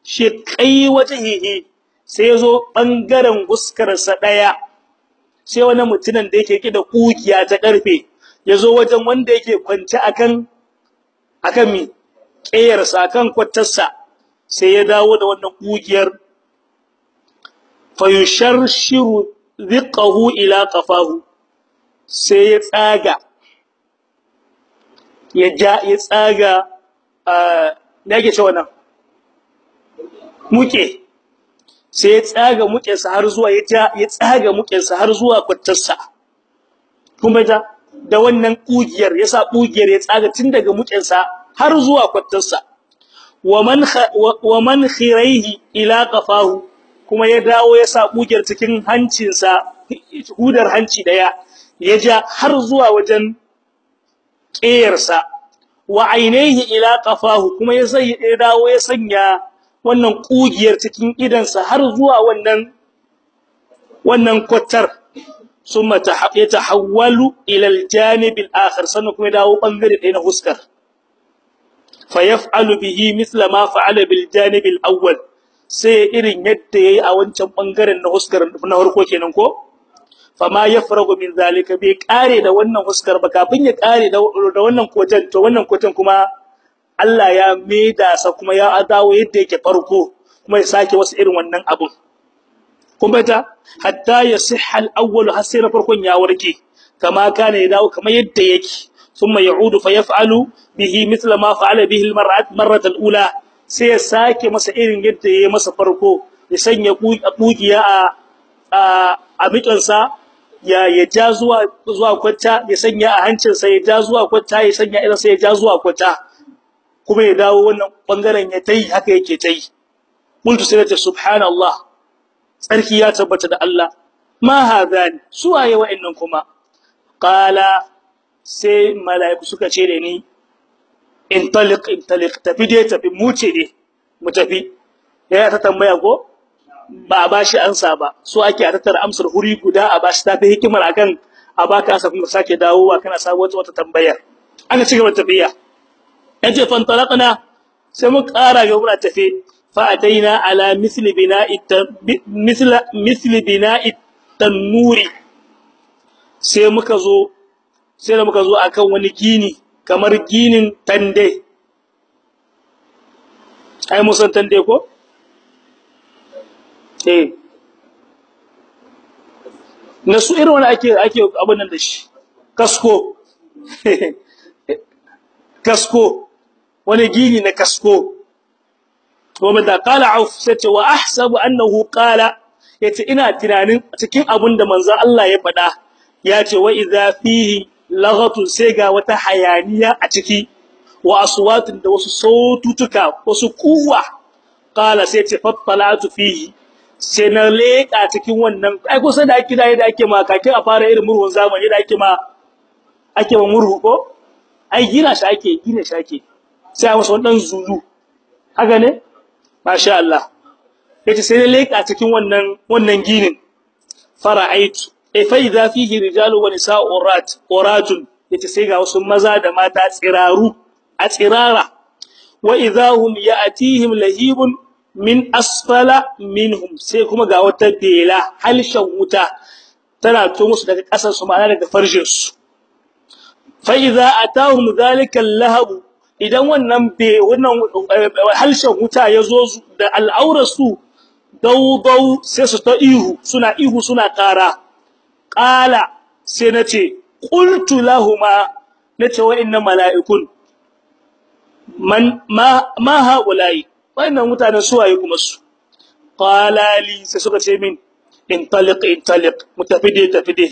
shiqai wajhihi sai ya zo ɓangaren guskar sa ɗaya sai wani mutumin da yake kida kugiya ta ƙarfe ya zo wajen wanda yake kwance akan akan mi kiyar sa kan kwattarsa sai ya dawo da wannan kugiyar fayusharshiru dhiqahu ila qafahu sai ya tsaga ya ja ya tsaga me yake cewa nan muke sai ya tsaga muke sa har zuwa ya ja ya tsaga muke sa har zuwa kwattarsa kuma da da wannan kugiyar yasa kugiyar ya tsaga tun daga muken sa har zuwa kwattarsa waman waman khiraihi ila qafahu kuma ya dawo ya sa kugiyar cikin hancinsa hudar hanci ɗaya ya ja har zuwa wajen ƙeyarsa. Wa ainihi ila qafahu kuma ya sai ya dawo ya sanya wannan kugiyar cikin idansa har zuwa wannan wannan kwatar. Alakhir sannan kuma ya dawo ɓangare ɗaya na huskar. Fayaf'alu bihi mithla ma fa'ala bil janib alawwal. Sai irin yadda yayi a wancan ɓangaren na huskar na farko kenan ko? Fama yafragu min zalika bai kare da wannan huskar ba. Kafin ya kare da wannan kotan to wannan kotan kuma Allah ya maida sa kuma ya adawo yadda yake farko kuma ya sake wasu irin wannan abun. Kuma ta hatta yasihha al-awwal hasira farkon ya warke. Kama kana ya dawo kamar yadda yake. Thumma ya'udu fa yaf'alu bihi mithla ma fa'ala bihi al-marrat marrat al-ula. Sai ya sake masa irin yadda yayi masa farko. Ya sanya kugiya a a mikansa ya ya ja zuwa zuwa kwata ya sanya a hancinsa ya ja zuwa kwata ya sanya idan sai ya ja zuwa kwata. Kuma ya dawo wannan ɓangaren ya tai haka yake tai qultu sai ta subhanallah sarki ya tabbata da Allah. Ma hadani suwaye wa'annan kuma? Qala sai malaiku suka ce da ni intaliq intaliq tafi dai tafi mu ce dai mu tafi. Ya ta tambaya ko? Ba a bashi ansa ba. So ake a tattara amsar huri guda a bashi ta fi hikimar akan a baka sa kuma sake dawowa kana samu wata tambayar. Ana ci gaba tafiya. Ya ce fantalaqna sai mu ƙara ga muna tafe. Fa ataina ala misli bina'i misla misli bina'i tanuri. Sai muka zo sai da muka zo akan wani gini kamar ginin tande. Ai musan tande ko? Eh. Na su irin wani ake ake abin nan da shi. Kasko. Kasko. Wani gini na kasko. Kuma da qala auf sace wa ahsabu annahu qala ya ce ina tunanin cikin abin da manzon Allah ya faɗa ya ce wa idza fihi laghatun sai ga wata hayaniya a ciki wa aswatun da wasu saututuka wasu kuwa. Qala sai ce fattalatu fihi sai na leka cikin wannan ai kusa da ake da ake ma kakin a fara irin murhun zamani da ake ma ake ma murhu ko? Ai gina shi ake gina shi ake. Sai a masa wannan zulu haka ne masha Allah. Yace sai leka cikin wannan wannan ginin. Fara'aitu. E fa idza fihi rijalu wa nisa'u urat uratun ya ce sai ga wasu maza da mata tsiraru a tsirara. Wa idza hum ya'tihim lahibun min asfala minhum. Sai kuma ga wata bela halshen wuta tana to musu daga ƙasar su ma'ana daga farjin su fa idza atahum zalika lahab idan wannan be wannan halshen wuta ya zo da al'aurar su daudau sai su ta ihu suna ihu suna ƙara. Ƙala sai nace qultu lahumma nace wa'innan mala'ikun man ma ma haulai wannan mutanen su waye kuma su? Qala li sai suka ce min intaliq intaliq mutafide tafide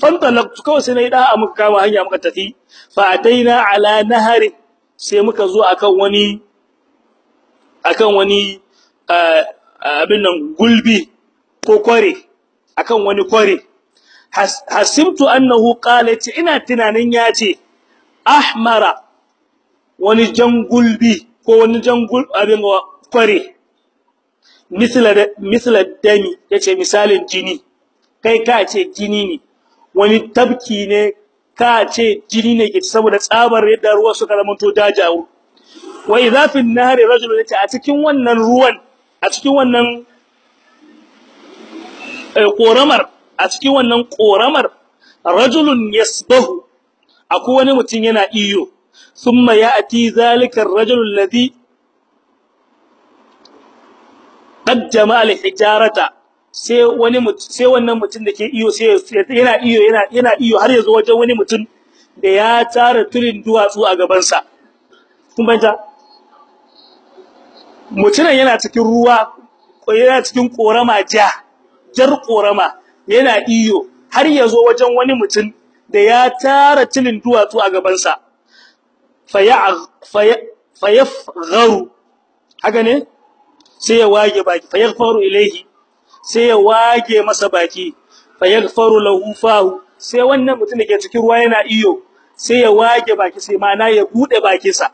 fantalaqtu kawai sai na yi da muka kama hanya muka tafi. Fa ataina ala nahari sai muka zo akan wani akan wani abin nan gulbi ko kware akan wani kware. Hasibtu annahu qala ina tunanin ya ce ahmara wani jan gulbi ko wani jan abin kware. Misla misla dami ya ce misalin jini. Kai ka ce jini ne. Wani tabki ne ka ce jini ne ke saboda tsabar yadda ruwa suka zama to dajawo wa idza fi an-nahri rajulun ya ce a cikin wannan ruwan a cikin wannan koramar a cikin wannan koramar rajulun yasbahu. Akwai wani mutum yana iyo. Thumma ya'ti zalika ar-rajul alladhi jama'a al-hijarata. Sai wani sai wannan mutum da ke iyo sai yana iyo yana yana iyo har ya zo wajen wani mutum da ya tara turin duwatsu a gaban sa kun banta mutumin yana cikin ruwa yana cikin korama ja jar korama yana iyo har ya zo wajen wani mutum da ya tara tilin duwatsu a gaban sa fayafgharu haka ne? Sai ya wage baki fayaghfaru ilayhi sai ya wage masa baki. Fayaghfaru lahu fahu. Sai wannan mutum da ke cikin ruwa yana iyo sai ya wage baki sai mana ya buɗe bakinsa.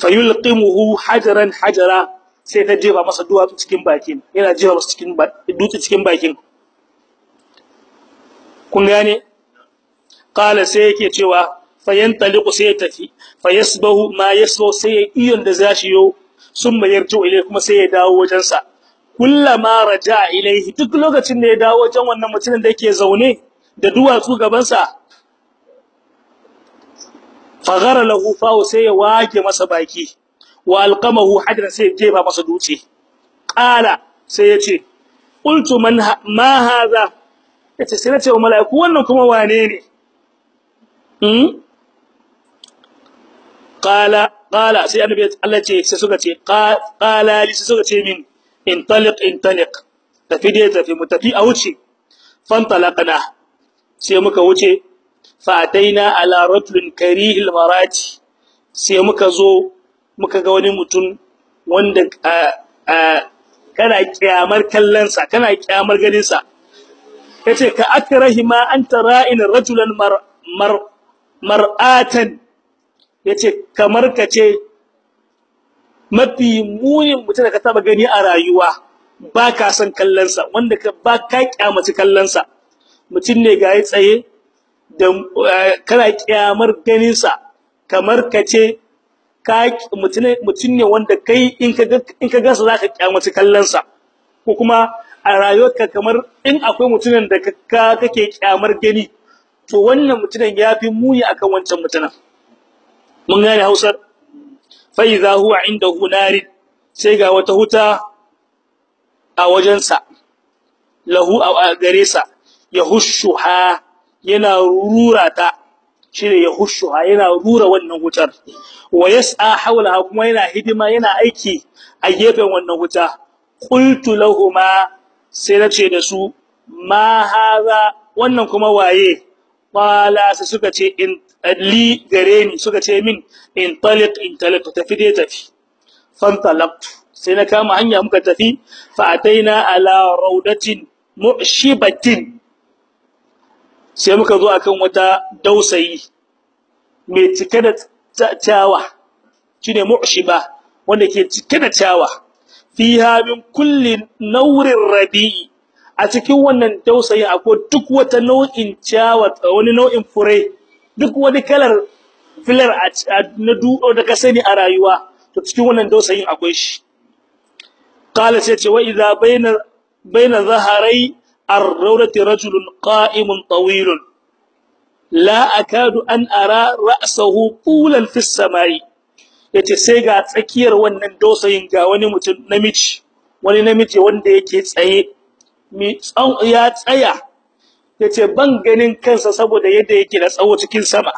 Fayulqimuhu hajaran hajara sai ta jefa masa duwatsu cikin bakin yana jefa masa cikin dutse cikin bakin. Kun gane? Qala sai yake cewa fayantaliqu sai ya tafi fayasbahu ma yasbahu sai iyon da zashi yo summa yarju ilai kuma sai ya dawo wajen sa kullama raja ilaihi duk lokacin da ya dawo wajen wannan mutumin da yake zaune da duwatsu gaban sa faghara lahu fa'u sai ya wage masa baki wa alqamahu hadra sai ya jefa masa dutse. Qala sai ya ce qultu man ma hadha? Yace sai nace wa mala'iku wannan kuma wane ne? Hmm? Qala qala sai annabi Allah ce sai suka ce qala li suka ce min intaliq intaliq tafi dai tafi mu tafi a wuce fantalaqna sai muka wuce fataina ala rajulin karihil marati sai muka zo muka ga wani mutum wanda kana kiyamar kallansa kana kiyamar ganinsa ya ce ka akrahi ma anta ra'in rajulan mar mar'atan ya ce kamar kace mafi munin mutum da ka taba gani a rayuwa ba ka san kallansa wanda ka ba ka kyamaci kallansa mutum ne ga yi tsaye da kana kyamar ganinsa kamar kace ka mutum ne wanda kai in ka in ka gansa zaka kyamaci kallansa ko kuma a rayuwarka kamar in akwai mutumin da ka kake kyamar gani to wannan mutumin yafi muni akan wancan mutumin. Mun gane Hausar? Fa idza huwa indahu narid sai ga wata huta a wajensa. lahu a gare sa. yahushuha yana rura shine yahushuha yana rura wannan wutar. wa yas'a hawlaha kuma yana hidima yana aiki a gefen wannan wuta. qultu lahumu sai nace da su ma haza wannan kuma waye? Qala sai suka ce in li gare ni suka ce min in taliq in taliq tafi dai tafi. Fantalaqtu. Sai na kama hanya muka tafi fa ataina ala raudatin mu'shibatin. Sai muka zo akan wata dausayi mai cike da ciyawa shine mu'shiba wanda ke cike da ciyawa fiha min kulli naurin rabi'i. A cikin wannan dausayi akwai duk wata nau'in ciyawa wani nau'in fure. Duk wani kalar filar na dudo da ka sani a rayuwa to cikin wannan dausayin akwai shi. Qala sai ce wa idza baina baina zaharai ar-rawdati rajulun qa'imun tawilun. La akadu an ara ra'sahu tulan fi samai. Yace sai ga tsakiyar wannan dausayin ga wani mutum namiji wani namiji wanda yake tsaye mi ya tsaya ya ce ban ganin kansa saboda yadda yake da tsawo cikin sama.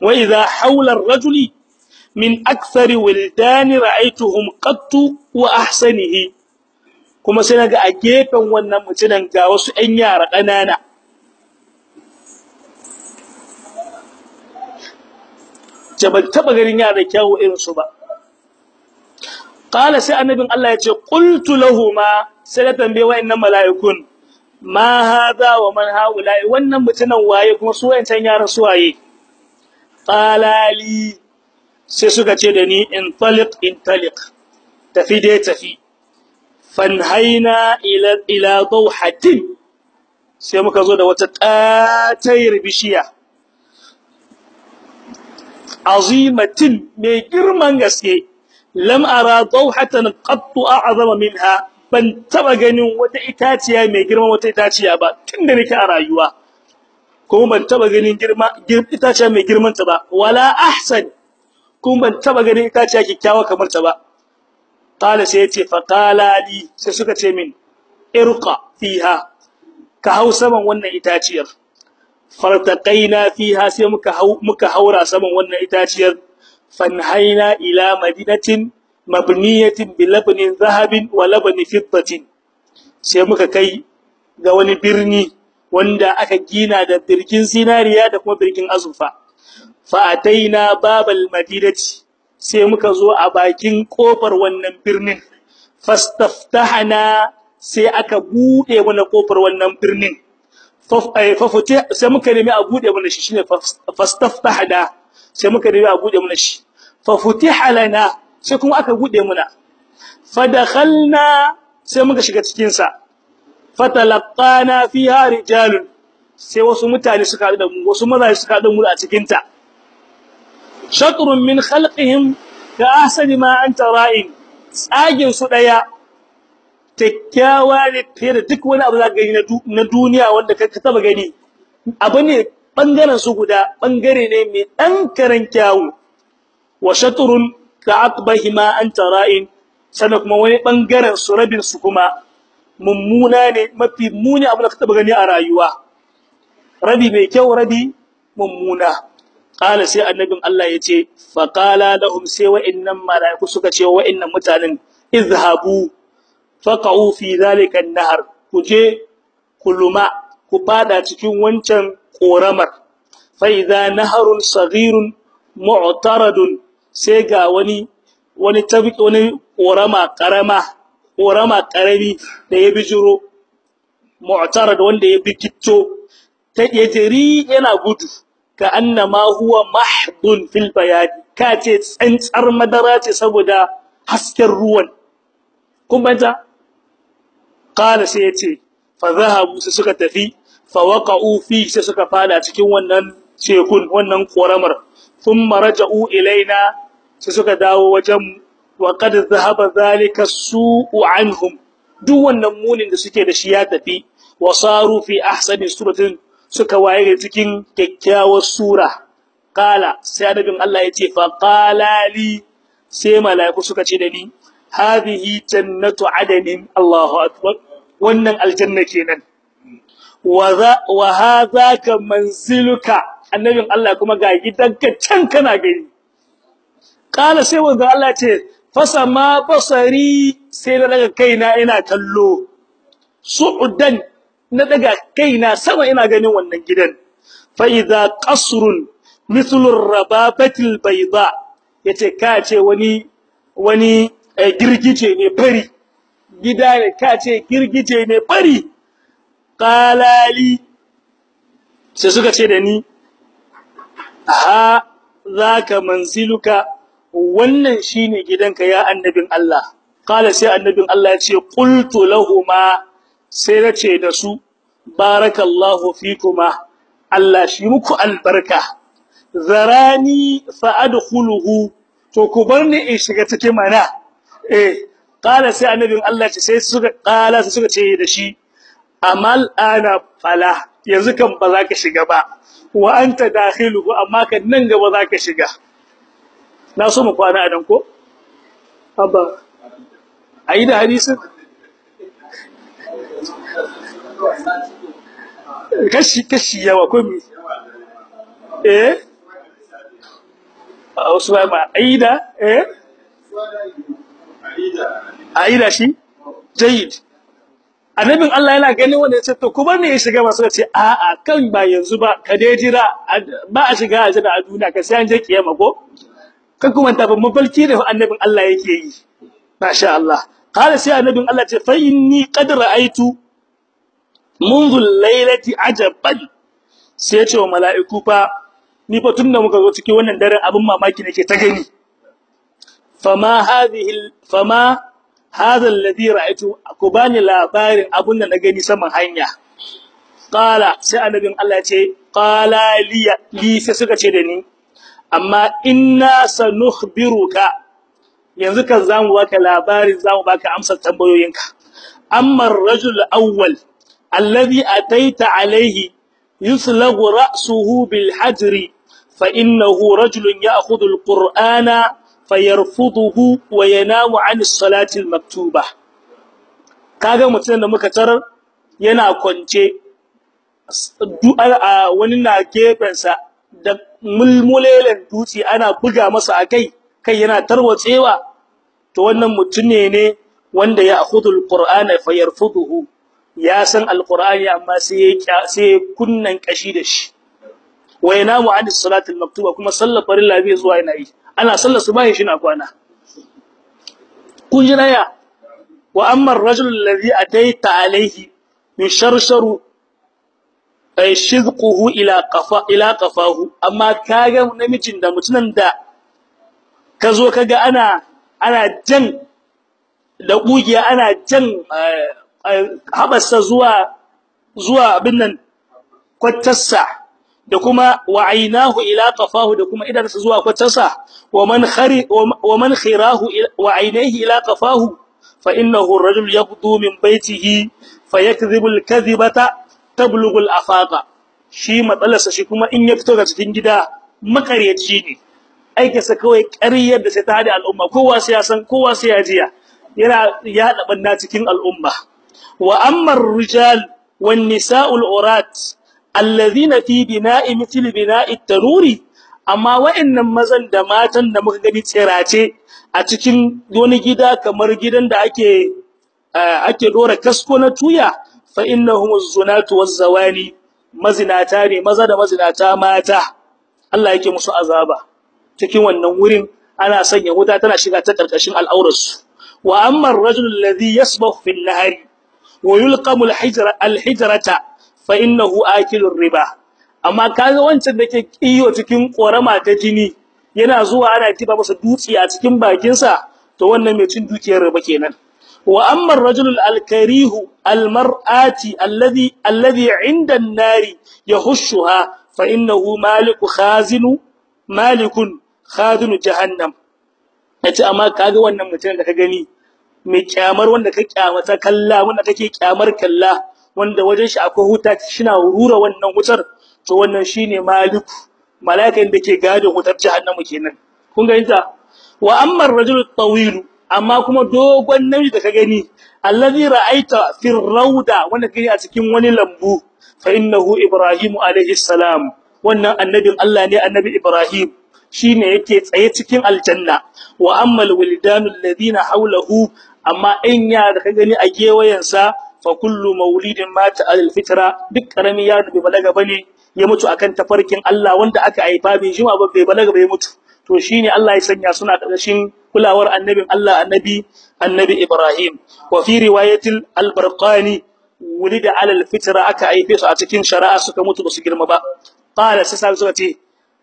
Wa idha hawla ar-rajuli min akthari wildani ra'aytuhum qattu wa ahsanihi. Kuma sai na ga a gefen wannan mutumin ga wasu ƴan yara ƙanana. Ban taba ganin yara kyawu irin su ba. Qala sai annabin Allah ya ce qultu lahumu sai da tambaye wayannan mala'ikun ma hadha wa man haula'i wannan mutunan waye kuma su wayancan yaran su waye? Qala li sai suka ce da ni in taliq in taliq tafi dai tafi. Fanhaina ila ila dawhatin sai muka zo da wata katayar bishiya. Azimatin mai girman gaske lam ara dawhatan qattu a'zama minha. Ban taba ganin wata itaciya mai girma wata itaciya ba tunda nake a rayuwa. Kuma ban taba ganin girma itaciya mai girman ta ba. Wala ahsan. Kuma ban taba ganin itaciya kikkiawa kamar ta ba. Qala sai ya ce fa qala li. Sai suka ce min irqa fiha. Ka hau saman wannan itaciyar. Fartaqaina fiha. Sai muka hau muka haura saman wannan itaciyar. Fanhaina ila madinatin mabniyatin bi labnin zahabin wa labni fiddatin sai muka kai ga wani birni wanda aka gina da birkin zinariya da kuma birkin azurfa fa ataina babal madinati sai muka zo a bakin ƙofar wannan birnin fastaftahna sai aka buɗe mana ƙofar wannan birnin sai muka nemi a buɗe mana shi shine fastaftahna sai muka nemi a buɗe mana shi fa futiha lana sai kuma aka buɗe muna. Fadakhalna sai muka shiga cikin sa fatalaqana fiha rijalun. Sai wasu mutane suka haɗu da mu wasu mazaje suka haɗu mu a cikin ta shatrun min khalqihim ka ahsani ma anta ra'in. Tsagin su ɗaya kyakkyawa ne fiye da duk wani abu da gani na duniya wanda ka taba gani. Abu ne ɓangaren su guda ɓangare ne mai dan karan wa shatrun ka aqbahi ma anta ra'in. Sannan kuma wani ɓangaren su rabin su kuma mummuna ne mafi muni abu da ka taba gani a rayuwa. Rabi mai kyau rabi mummuna. Qala sai annabin Allah ya ce fa qala lahum sai wa'innan malaiku suka ce wa'innan mutanen izhabu faqa'u fi zalika an-nahr. Kuje kuluma ku fada cikin wancan koramar fa idza naharun saghirun mu'taradun sai ga wani wani tabi wani korama karama korama ƙarami da ya bijiro mu'tarad wanda ya bikitto ta yajri yana gudu ka annama huwa mahdun fil bayad ka ce tsantsar madara ce saboda hasken ruwan. Kun banta qala sai ya ce fa zahabu suka tafi fa waqa'u fi suka fada cikin wannan cekun wannan koramar thumma raja'u ilaina sai suka dawo wajen wa qad dhahaba zalika su'u anhum. Duk wannan munin da suke da shi ya tafi wa saru fi ahsani suratin suka waye cikin kyakkyawar sura. Qala sai annabin Allah ya ce fa qala li sai malaiku suka ce da ni hadhihi jannatu adanin Allahu akbar. Wannan aljanna kenan. Wa hadhaka manziluka. Annabin Allah kuma ga gidanka can kana gani. Kala sai wanda Allah ce fasa ma basari sai na daga kaina ina kallo. Su'udan na daga kaina sama ina ganin wannan gidan. Fa idza qasrun mithlu ar-rababati al-bayda ya ce ka ce wani wani eh girgije ne fari. Gida ne ka ce girgije ne fari. Qalali sai suka ce da ni ha zaka manziluka wannan shine gidanka ya annabin Allah. Qala sai annabin Allah ya ce qultu lahumu sai na ce da su barakallahu fikuma. Allah shi muku albarka. Zarani fa adkhuluhu. To ku bar ni in shiga cikin mana. Eh qala sai annabin Allah ce sai suka qala sai suka ce da shi amal ana fala yanzu kan ba za ka shiga ba. Wa anta dakhiluhu amma kan nan gaba za ka shiga. Na so mu kwana adan ko? Abba. Ayi da hadisin? Kashi kashi yawa ko mi? Eh? Wasu ba ma aida eh? Aida shi? Jayyid. Annabin Allah yana ganin wanda ya ce to kuma me ya shiga. Masu ce a a kan ba yanzu ba. Ka dai jira. Ba a shiga a jira a duniya ka sai an je kiyama ko? kan kuma ta ban mafarki da annabin Allah yake yi masha Allah qala sai annabin Allah ce fa inni qad ra'aytu منذ الليله عجبا sai ce wa mala'iku fa ni fa tunda muka zo cikin wannan daren abin mamaki nake ta gani fama hadhihi fama hadha alladhi ra'aytu akubani labarin abun da na gani saman hanya qala sai annabin Allah ce qala li li sai suka ce da ni amma inna sanukhbiruka. Yanzu kan za mu baka labarin za mu baka amsar tambayoyinka. Amma ar-rajul awwal alladhi ataita alayhi yuslagu ra'suhu bil hajri fa innahu rajulun ya'khudhu al-qur'ana fayarfuduhu wa yanamu 'an as-salati al-maktuba kaga mutum da muka tarar yana kwance wani na gefensa mulmulelen dutse ana buga masa akai kai yana tarwatsewa. To wannan mutum ne wanda ya akhudul qur'ana fayarfuduhu ya san alqur'ani amma sai ya sai kunnan kashi da shi. Wa yanamu an salatul maktuba kuma sallar farilla bai zuwa yana yi. Ana sallar subahi shi na kwana. Kun ji naya wa amma ar-rajul alladhi ataita alayhi yusharsharu ay shidquhu ila qafa ila qafahu. Amma kaga namijin da mutunan da kazo kaga ana ana jan da kugiya ana jan haɓarsa zuwa zuwa abin nan kwattarsa da kuma wa ainahu ila qafahu da kuma idansa zuwa kwattarsa wa man khari wa man khirahu wa ainihi ila qafahu fa innahu ar-rajul yaqdu min baytihi fayakdhibu al-kadhibata tablughul afaqa. Shi matsalarsa shi kuma in ya fito ga cikin gida makaryaci ne. Aikinsa kawai ƙaryar da sai ta hada al'umma. Kowa sai ya san kowa sai ya jiya. Yana yaɗa banna cikin al'umma. Wa ammar rijal wan nisa'ul urat alladhina fi bina'i mithl bina'i taruri. Amma wa'annan mazan da matan da muka gani tsirace a cikin wani gida kamar gidan da ake eh, ake dora kasko na tuya fa innahum az-zunatu waz-zawani mazinata ne maza da mazinata mata. Allah yake musu azaba cikin wannan wurin ana sanya wuta tana shiga ta ƙarƙashin al'aurarsu. Wa amma ar-rajul alladhi yasbahu fil nahari wa yulqamu al-hijra al-hijrata fa innahu akilur riba. Amma kaga wancan da ke kiyo cikin korama ta jini yana zuwa ana tiba masa dutse a cikin bakin sa to wannan mai cin dukiyar riba kenan. Wa amma ar-rajul al-karihu al-mar'ati alladhi alladhi 'inda an-nari yahushuha fa innahu maliku malikun khazinu jahannam. Yace amma kaga wannan mutum da ka gani mai kyamar wanda ka kyamata kalla wanda kake kyamar kalla wanda wajen shi akwai huta shina rura wannan wutar to wannan shine maliku malaikan da ke gadin wutar jahannama kenan. Kun ga inta wa amma ar-rajulu tawil amma kuma dogon namiji da ka gani allazi ra'aita fi rawda wanda kai a cikin wani lambu fa innahu ibrahim alayhi salam. Wannan annabin Allah ne annabi ibrahim. Shine yake tsaye cikin aljanna. Wa ammal wildanu alladhina hawlahu amma in ya da ka gani a gewayensa fa kullu maulidin mata alfitra. Duk ƙarami ya bai balaga ba ne ya mutu akan tafarkin Allah wanda aka haifa bai jima ba bai balaga bai mutu. To shine Allah ya sanya suna ƙarshen kulawar annabin Allah annabi annabi Ibrahim. Wa fi riwayatil al-Barqani wulida ala al-fitra aka aife su a cikin shari'a suka mutu ba su girma ba. Qala sai sai suka ce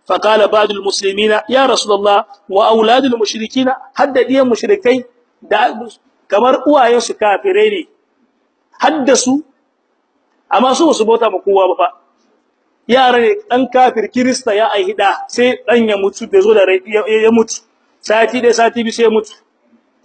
fa qala ba'd al-muslimina ya rasulullah wa aulad al-mushrikina haddadiyan mushrikai da kamar uwayen su kafirai ne haddasu amma su su bauta ma kowa ba fa. Yara ne dan kafir kirista ya aihida sai dan ya mutu da zo da ya mutu. Sati da sati bi sai mutu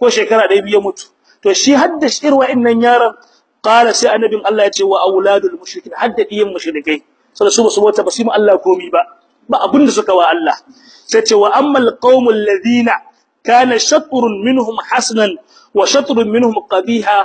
ko shekara da biyu ya mutu. To shi hadda shir wa'annan yaran qala sai annabin Allah ya ce wa auladul mushrikin hadda diyan mushrikai. Sai su su bauta ba su mu Allah komi ba ba abin da suka wa Allah. Sai ce wa ammal qaumul ladina kana shatrun minhum hasanan wa shatrun minhum qabiha.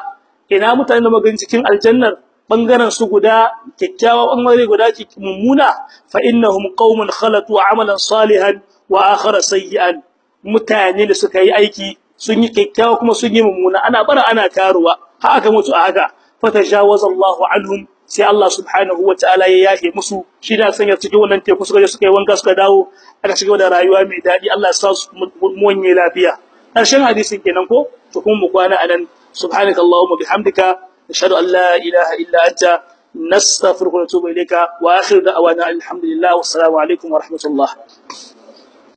Ina mutane da magana cikin aljannar ɓangaren su guda kyakkyawa ɓangare guda mummuna fa innahum qaumun khalatu amalan salihan wa akhara sayyi'an. mutane da suka yi aiki sun yi kyakkyawa kuma sun yi mummuna. Ana bara ana taruwa. Har aka mutu a haka. Fatajawaza Allahu anhum. Sai Allah subhanahu wataala ya yahe musu. Shi da sanya cikin wannan teku suka je suka yi wanka suka dawo aka ci da rayuwa mai daɗi Allah ya sa su muwanye lafiya. Karshen hadisin kenan ko? To kuma mu kwana a nan subhanaka allahumma bihamdika. Nashhadu an la ilaha illa anta. Nastaghfiruka wa natubu ilayka. Wa akhiru da'wana alhamdulillah. Wassalamu alaikum wa rahmatullah.